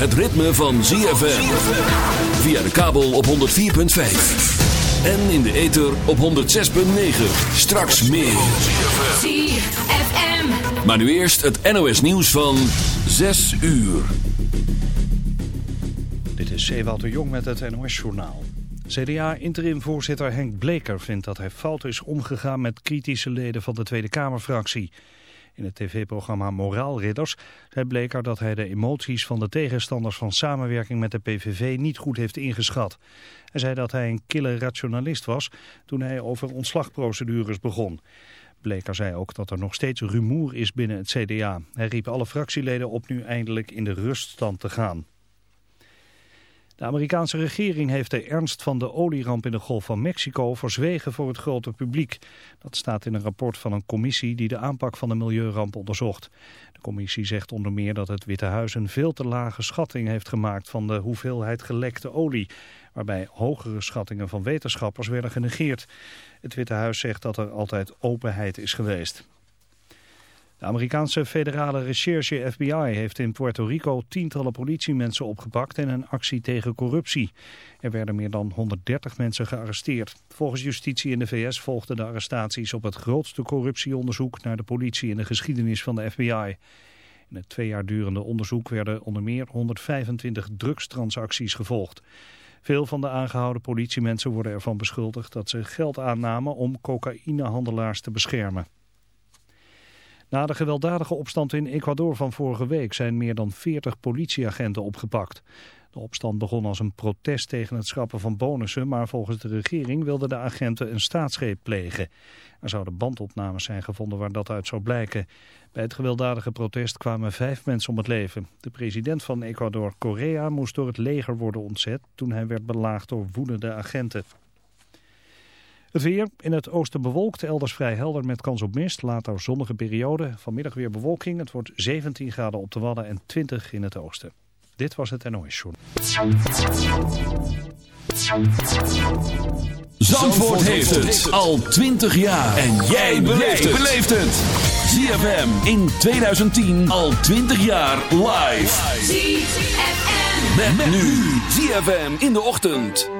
het ritme van ZFM. Via de kabel op 104.5. En in de ether op 106.9. Straks meer. ZFM. Maar nu eerst het NOS nieuws van 6 uur. Dit is Ewout de Jong met het NOS-journaal. CDA-interim-voorzitter Henk Bleker vindt dat hij fout is omgegaan met kritische leden van de Tweede Kamerfractie. In het tv-programma Moraalridders zei Bleker dat hij de emoties van de tegenstanders van samenwerking met de PVV niet goed heeft ingeschat. Hij zei dat hij een kille rationalist was toen hij over ontslagprocedures begon. Bleker zei ook dat er nog steeds rumoer is binnen het CDA. Hij riep alle fractieleden op nu eindelijk in de ruststand te gaan. De Amerikaanse regering heeft de ernst van de olieramp in de Golf van Mexico verzwegen voor het grote publiek. Dat staat in een rapport van een commissie die de aanpak van de milieuramp onderzocht. De commissie zegt onder meer dat het Witte Huis een veel te lage schatting heeft gemaakt van de hoeveelheid gelekte olie, waarbij hogere schattingen van wetenschappers werden genegeerd. Het Witte Huis zegt dat er altijd openheid is geweest. De Amerikaanse federale recherche FBI heeft in Puerto Rico tientallen politiemensen opgepakt in een actie tegen corruptie. Er werden meer dan 130 mensen gearresteerd. Volgens justitie in de VS volgden de arrestaties op het grootste corruptieonderzoek naar de politie in de geschiedenis van de FBI. In het twee jaar durende onderzoek werden onder meer 125 drugstransacties gevolgd. Veel van de aangehouden politiemensen worden ervan beschuldigd dat ze geld aannamen om cocaïnehandelaars te beschermen. Na de gewelddadige opstand in Ecuador van vorige week zijn meer dan 40 politieagenten opgepakt. De opstand begon als een protest tegen het schrappen van bonussen, maar volgens de regering wilden de agenten een staatsgreep plegen. Er zouden bandopnames zijn gevonden waar dat uit zou blijken. Bij het gewelddadige protest kwamen vijf mensen om het leven. De president van Ecuador, Correa, moest door het leger worden ontzet toen hij werd belaagd door woedende agenten. Het weer in het oosten bewolkt, elders vrij helder met kans op mist. Later zonnige periode, vanmiddag weer bewolking. Het wordt 17 graden op de Wadden en 20 in het oosten. Dit was het NOS Show. Zandvoort heeft het al 20 jaar. En jij beleeft het. ZFM in 2010 al 20 jaar live. ZFM. Met, nu ZFM in de ochtend.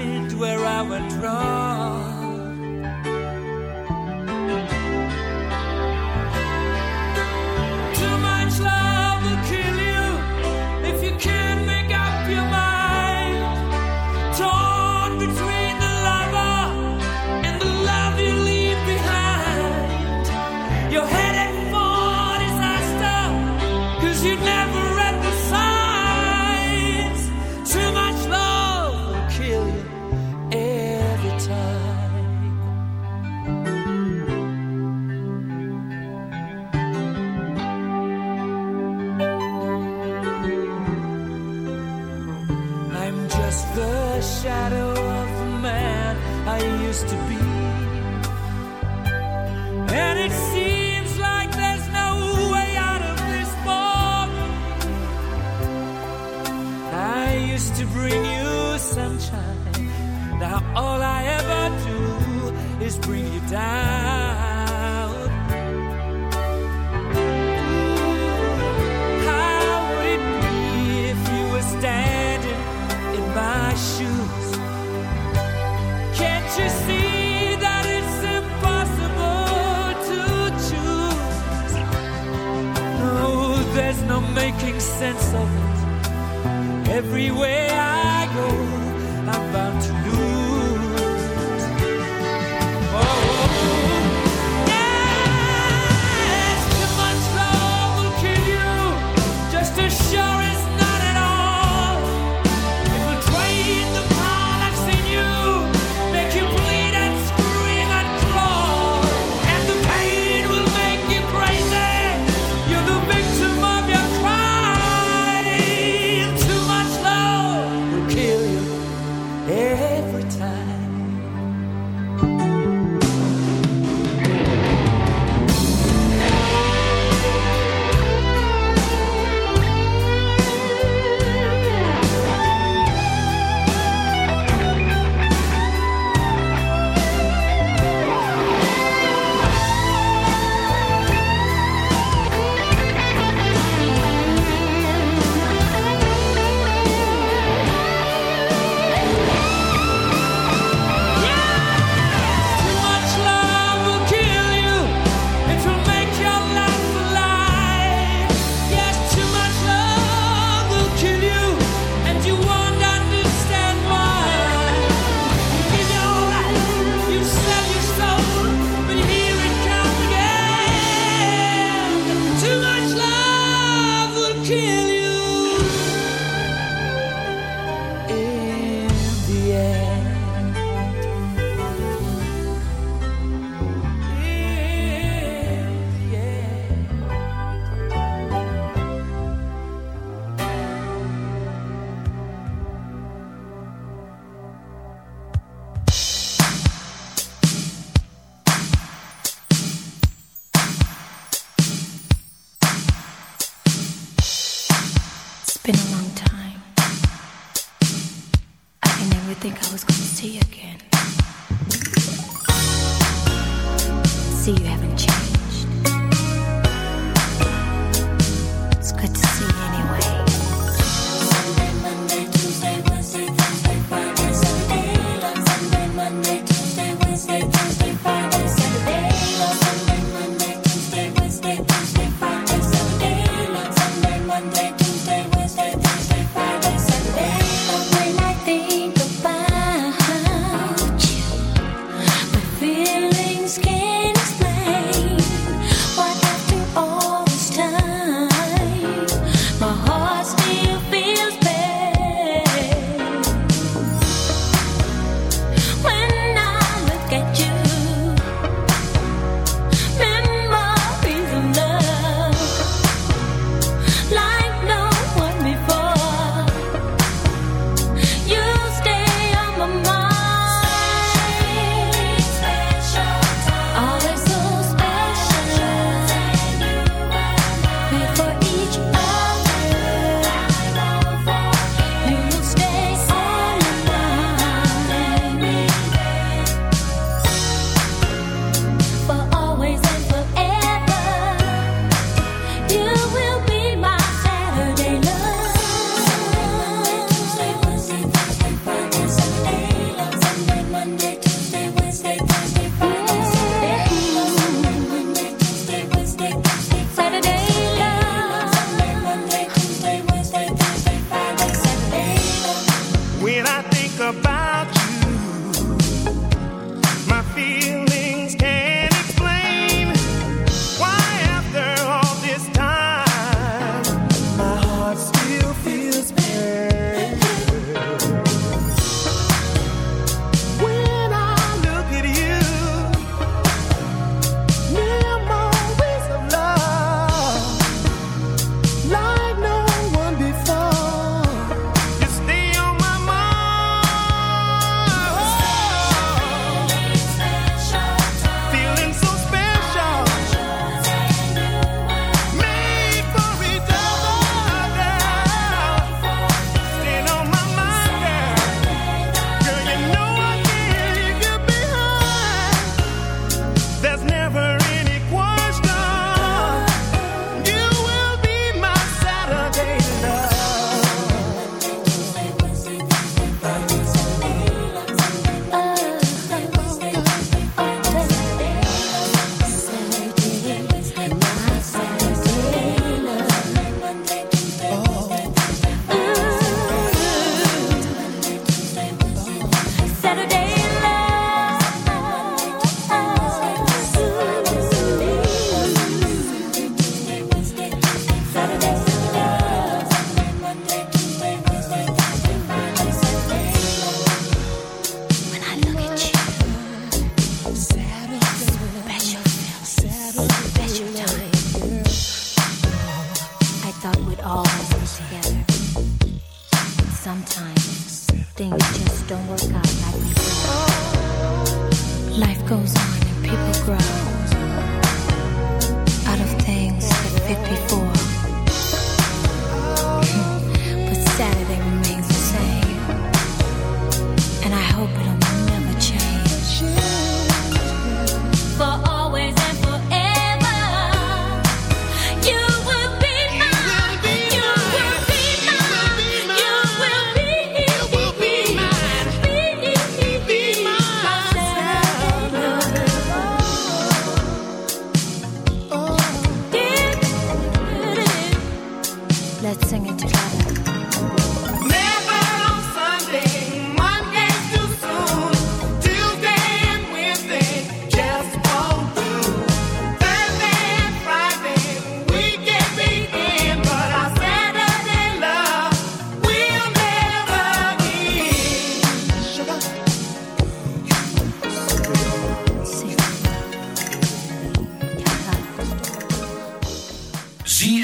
I would draw. To be.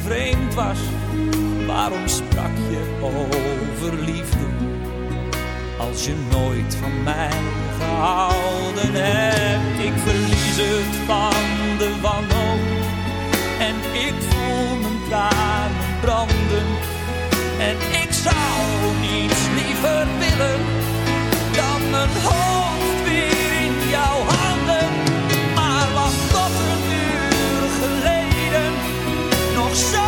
vervreemd was? Waarom sprak je over liefde als je nooit van mij gehouden hebt? Ik verlies het van de wanhoop en ik voel mijn tranen branden. En ik zou niets liever willen dan mijn hoofd show.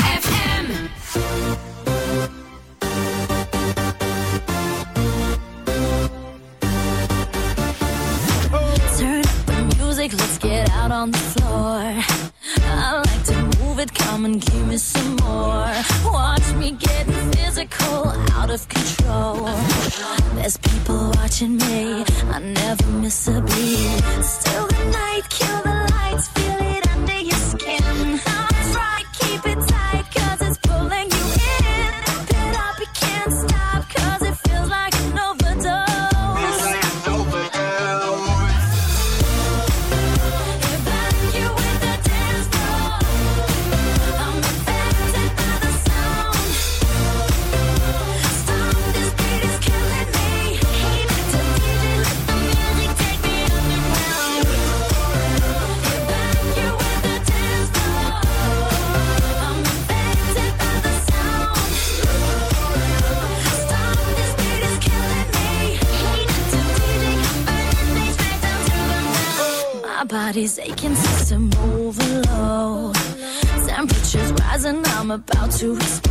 to explain.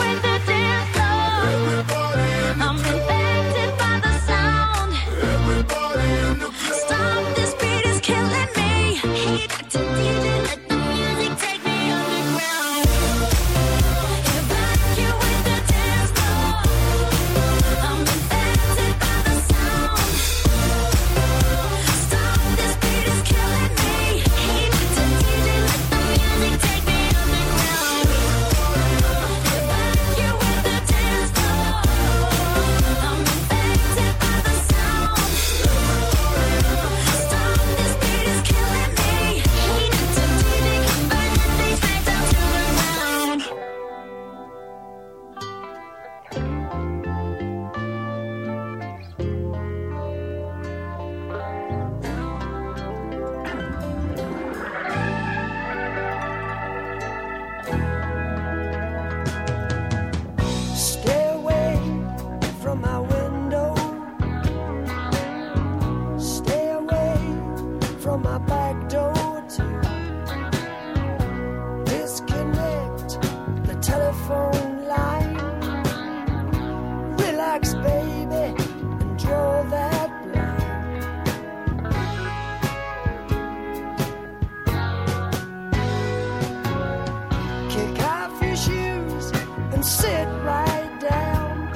and sit right down.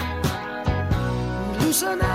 Loosen up.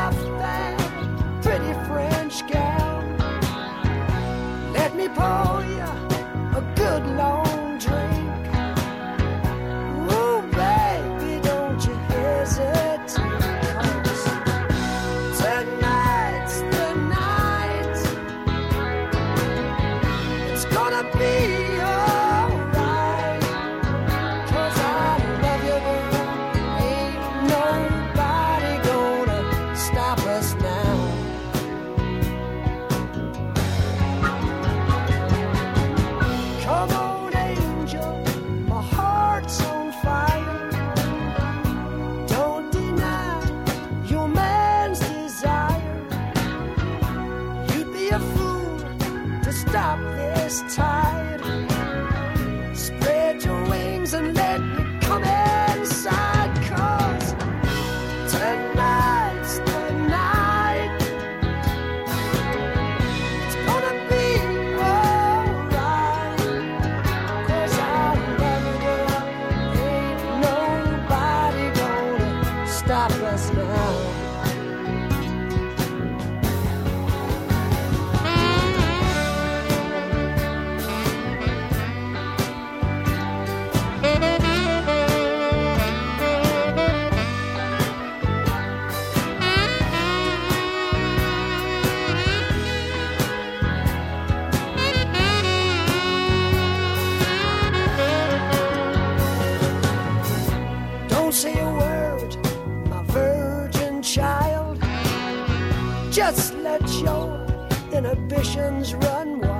Just let your inhibitions run wild.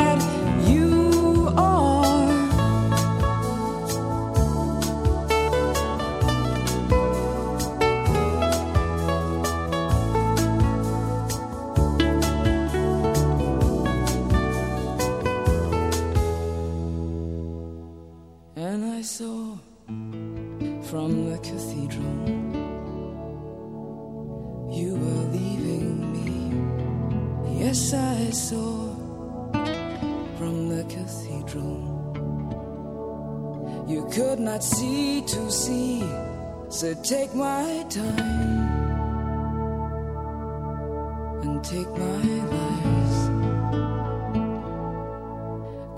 see to see. So take my time and take my lies.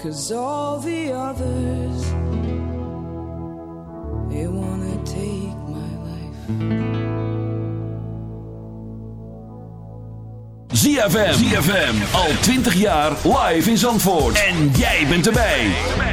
Cause all the others, they wanna take my life. ZFM. ZFM. Al 20 jaar live in Zandvoort. En jij bent erbij.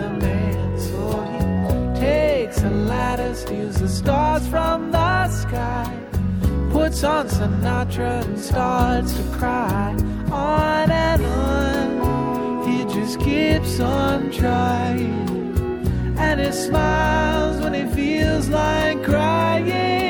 Another man, so he takes a ladder, steals the stars from the sky puts on Sinatra and starts to cry. On and on, he just keeps on trying. And he smiles when he feels like crying.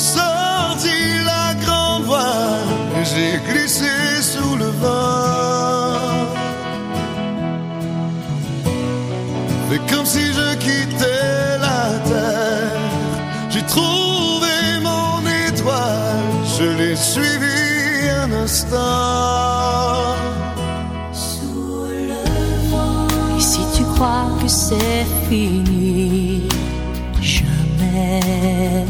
Sorti la grande voile j'ai glissé sous le vent. Fais comme si je quittais la terre. J'ai trouvé mon étoile, je l'ai suivi un instant. Et si tu crois que c'est fini, jamais.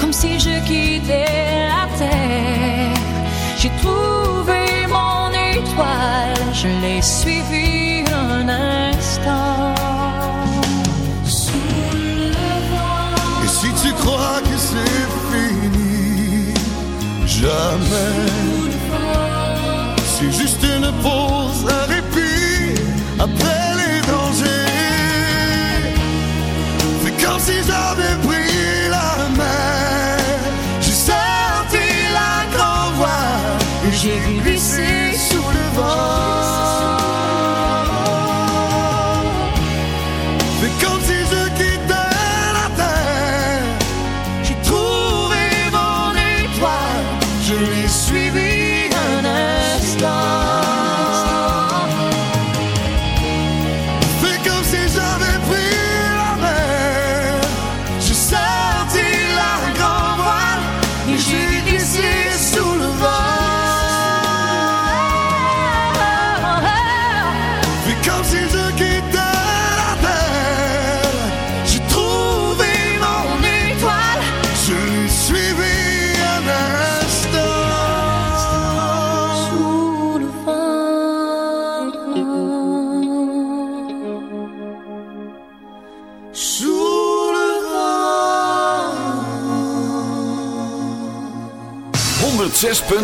Comme si je quittais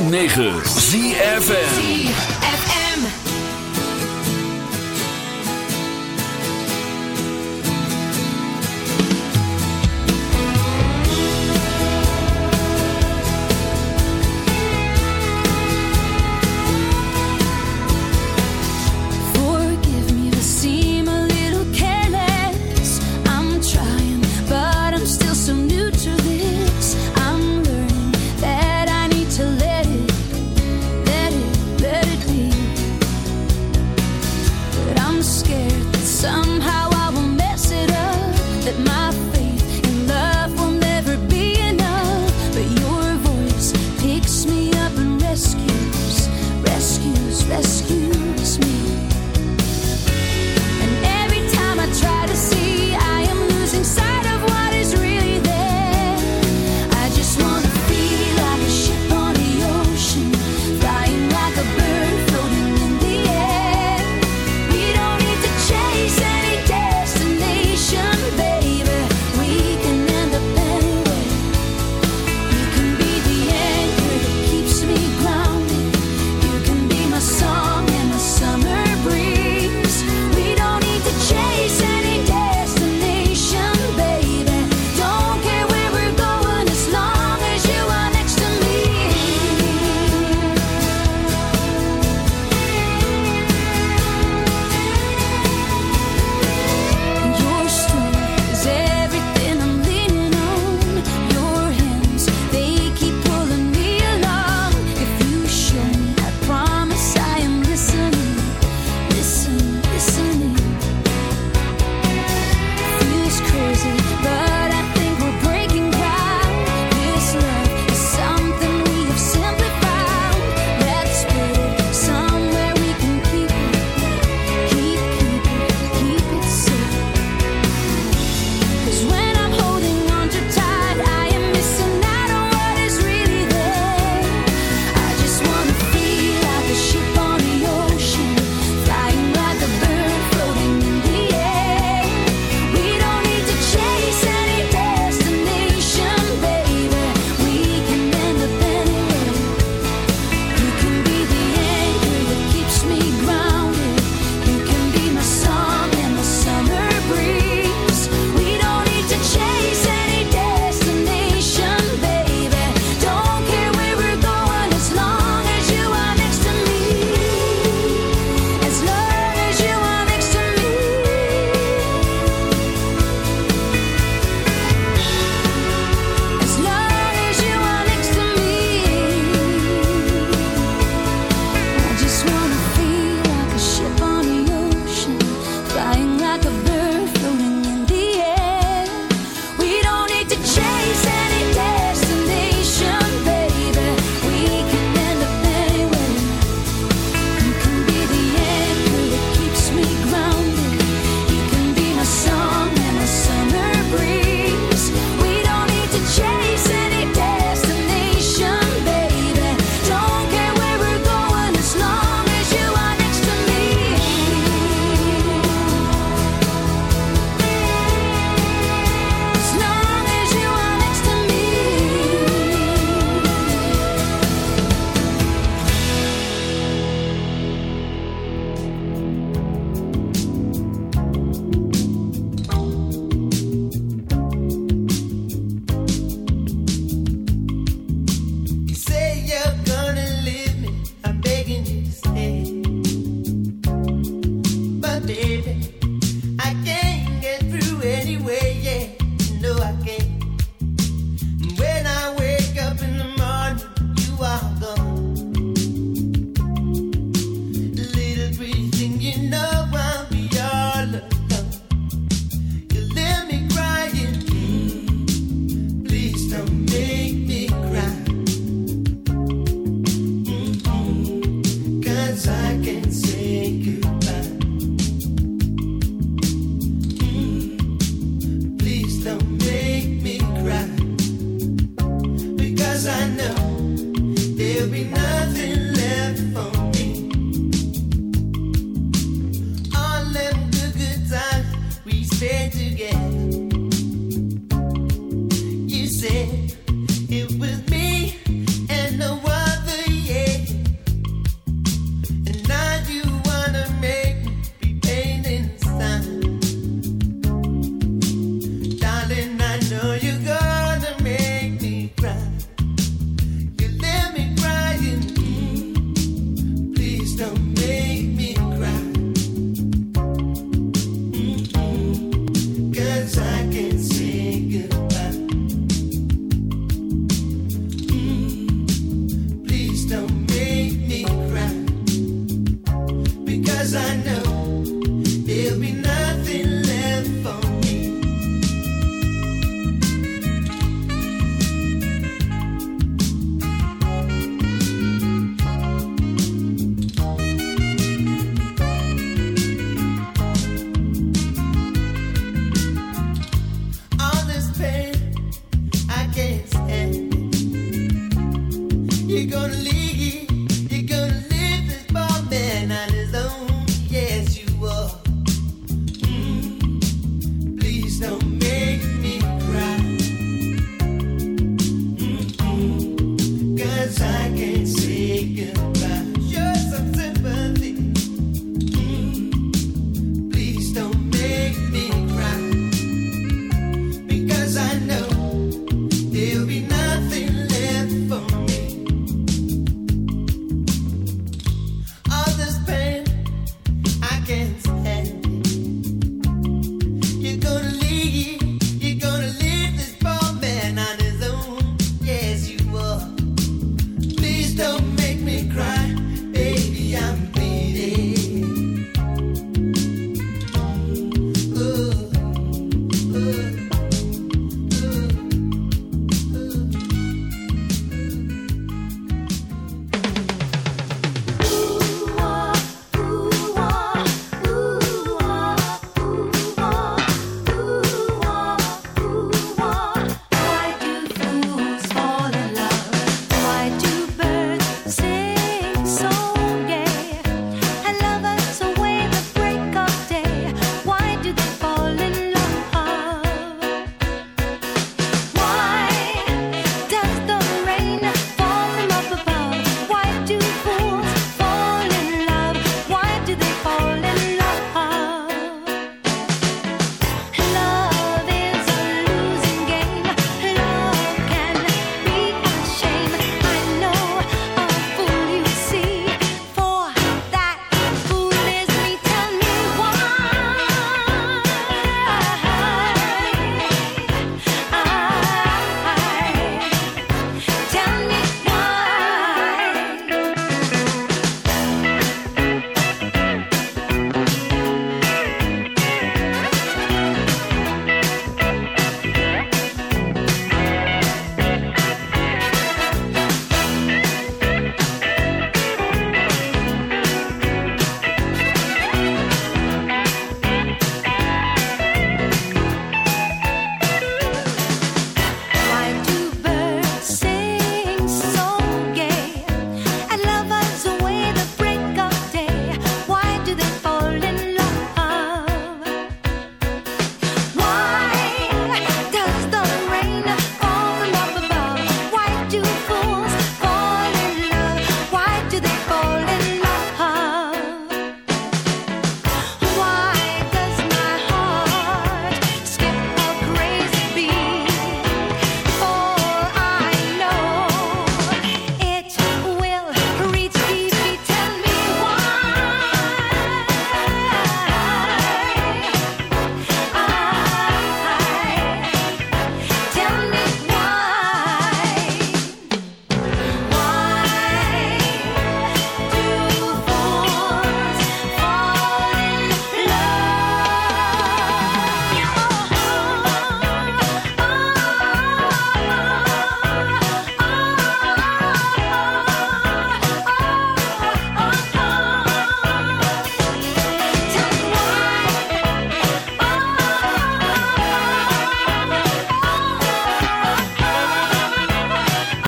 106.9 ZFM. Gonna leave,